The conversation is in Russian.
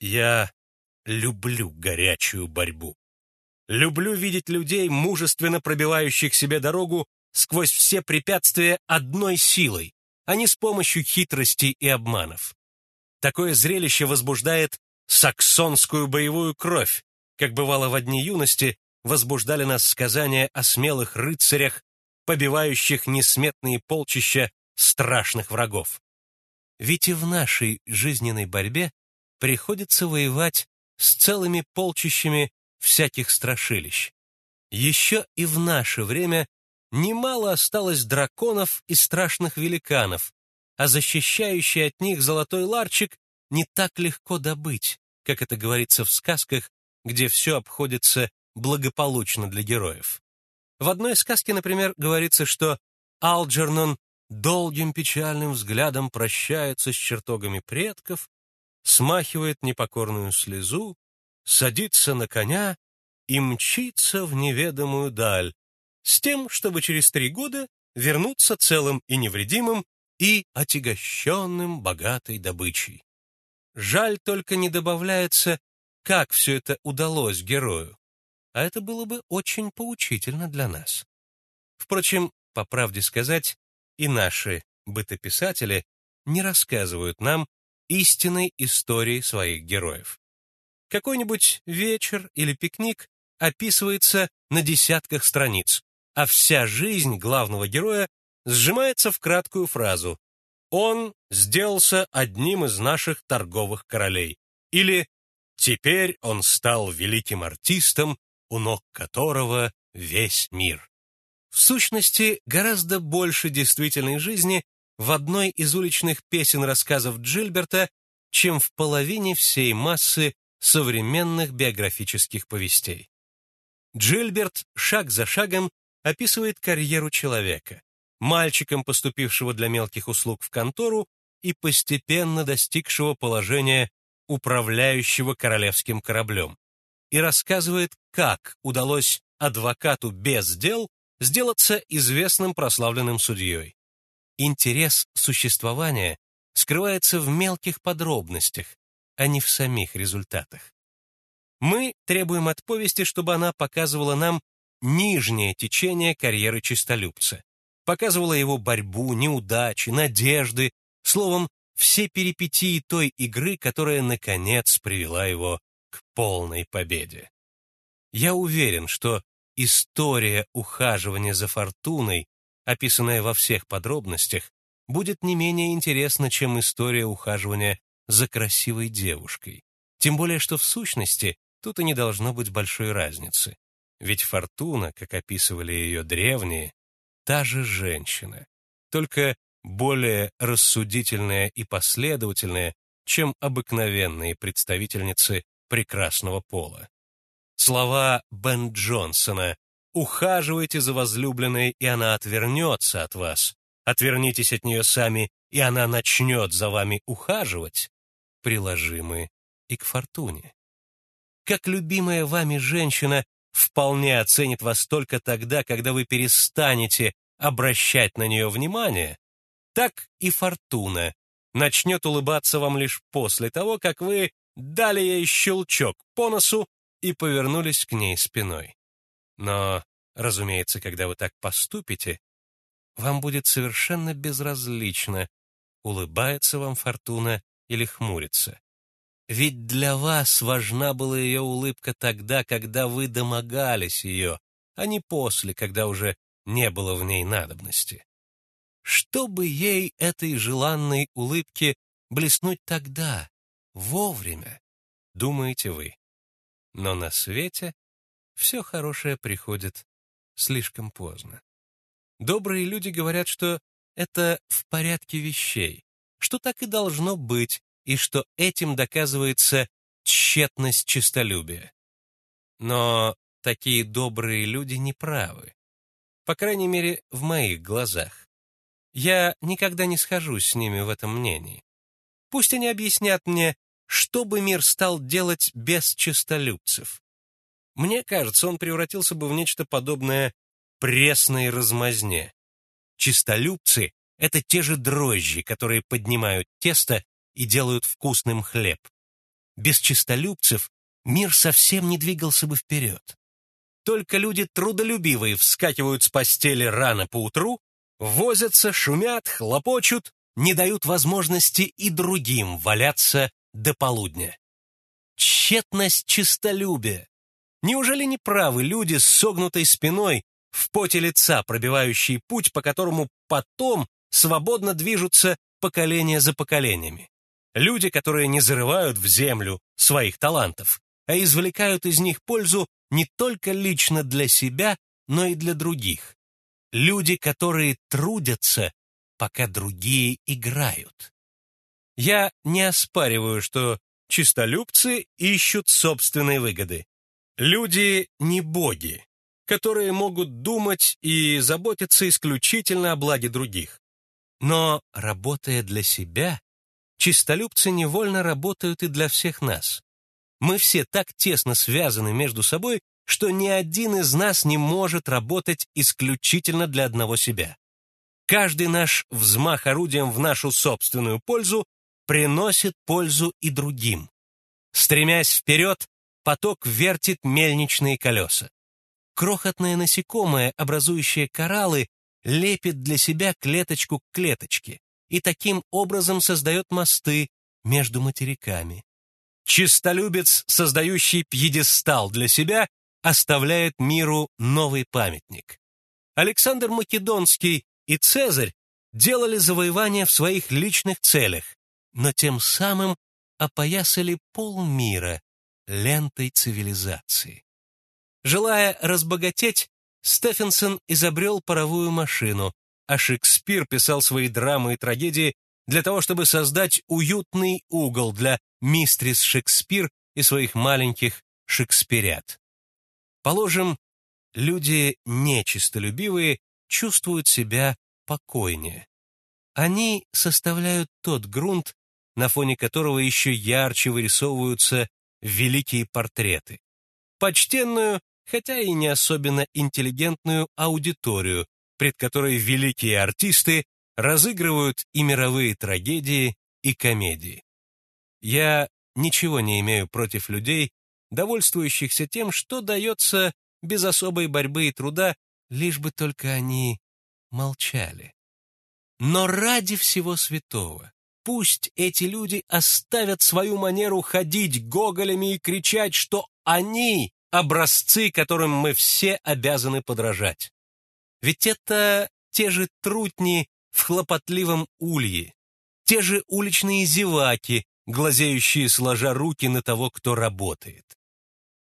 Я люблю горячую борьбу. Люблю видеть людей, мужественно пробивающих себе дорогу сквозь все препятствия одной силой, а не с помощью хитростей и обманов. Такое зрелище возбуждает саксонскую боевую кровь, как бывало в дни юности, возбуждали нас сказания о смелых рыцарях, побивающих несметные полчища страшных врагов. Ведь и в нашей жизненной борьбе приходится воевать с целыми полчищами всяких страшилищ. Еще и в наше время немало осталось драконов и страшных великанов, а защищающий от них золотой ларчик не так легко добыть, как это говорится в сказках, где все обходится благополучно для героев. В одной сказке, например, говорится, что Алджернон долгим печальным взглядом прощается с чертогами предков, смахивает непокорную слезу, садится на коня и мчится в неведомую даль, с тем, чтобы через три года вернуться целым и невредимым и отягощенным богатой добычей. Жаль только не добавляется, как все это удалось герою, а это было бы очень поучительно для нас. Впрочем, по правде сказать, и наши бытописатели не рассказывают нам истинной истории своих героев. Какой-нибудь вечер или пикник описывается на десятках страниц, а вся жизнь главного героя сжимается в краткую фразу «Он сделался одним из наших торговых королей» или «Теперь он стал великим артистом, у ног которого весь мир». В сущности, гораздо больше действительной жизни в одной из уличных песен рассказов Джильберта, чем в половине всей массы современных биографических повестей. Джильберт шаг за шагом описывает карьеру человека, мальчиком, поступившего для мелких услуг в контору и постепенно достигшего положения управляющего королевским кораблем, и рассказывает, как удалось адвокату без дел сделаться известным прославленным судьей. Интерес существования скрывается в мелких подробностях, а не в самих результатах. Мы требуем от повести, чтобы она показывала нам нижнее течение карьеры чистолюбца, показывала его борьбу, неудачи, надежды, словом, все перипетии той игры, которая, наконец, привела его к полной победе. Я уверен, что история ухаживания за фортуной, описанная во всех подробностях, будет не менее интересна, чем история ухаживания за красивой девушкой. Тем более, что в сущности тут и не должно быть большой разницы. Ведь Фортуна, как описывали ее древние, та же женщина, только более рассудительная и последовательная, чем обыкновенные представительницы прекрасного пола. Слова Бен Джонсона «Ухаживайте за возлюбленной, и она отвернется от вас. Отвернитесь от нее сами, и она начнет за вами ухаживать» приложимы и к фортуне. Как любимая вами женщина вполне оценит вас только тогда, когда вы перестанете обращать на нее внимание, так и фортуна начнет улыбаться вам лишь после того, как вы дали ей щелчок по носу и повернулись к ней спиной. Но, разумеется, когда вы так поступите, вам будет совершенно безразлично, улыбается вам фортуна или хмурится. Ведь для вас важна была ее улыбка тогда, когда вы домогались ее, а не после, когда уже не было в ней надобности. Чтобы ей этой желанной улыбке блеснуть тогда, вовремя, думаете вы. Но на свете все хорошее приходит слишком поздно. Добрые люди говорят, что это в порядке вещей, что так и должно быть, и что этим доказывается тщетность честолюбия. Но такие добрые люди не правы. По крайней мере, в моих глазах. Я никогда не схожусь с ними в этом мнении. Пусть они объяснят мне, что бы мир стал делать без честолюбцев. Мне кажется, он превратился бы в нечто подобное пресной размазне. Чистолюбцы — это те же дрожжи, которые поднимают тесто и делают вкусным хлеб. без чистолюбцев мир совсем не двигался бы вперед. Только люди трудолюбивые вскакивают с постели рано поутру, возятся, шумят, хлопочут, не дают возможности и другим валяться до полудня. Тщетность чистолюбия. Неужели не правы люди с согнутой спиной, в поте лица, пробивающие путь, по которому потом свободно движутся поколения за поколениями? Люди, которые не зарывают в землю своих талантов, а извлекают из них пользу не только лично для себя, но и для других. Люди, которые трудятся, пока другие играют. Я не оспариваю, что чистолюбцы ищут собственной выгоды. Люди не боги, которые могут думать и заботиться исключительно о благе других. Но, работая для себя, чистолюбцы невольно работают и для всех нас. Мы все так тесно связаны между собой, что ни один из нас не может работать исключительно для одного себя. Каждый наш взмах орудием в нашу собственную пользу приносит пользу и другим. Стремясь вперед, поток вертит мельничные колеса. Крохотное насекомое, образующее кораллы, лепит для себя клеточку к клеточке и таким образом создает мосты между материками. Чистолюбец, создающий пьедестал для себя, оставляет миру новый памятник. Александр Македонский и Цезарь делали завоевания в своих личных целях, но тем самым опоясали полмира лентой цивилизации. Желая разбогатеть, Стефенсон изобрел паровую машину, а Шекспир писал свои драмы и трагедии для того, чтобы создать уютный угол для мистрис Шекспир и своих маленьких шекспирят. Положим, люди нечистолюбивые чувствуют себя покойнее. Они составляют тот грунт, на фоне которого еще ярче вырисовываются великие портреты. Почтенную, хотя и не особенно интеллигентную аудиторию, пред которой великие артисты разыгрывают и мировые трагедии, и комедии. Я ничего не имею против людей, довольствующихся тем, что дается без особой борьбы и труда, лишь бы только они молчали. Но ради всего святого, пусть эти люди оставят свою манеру ходить гоголями и кричать, что они — образцы, которым мы все обязаны подражать. Ведь это те же трутни в хлопотливом улье, те же уличные зеваки, глазеющие сложа руки на того, кто работает.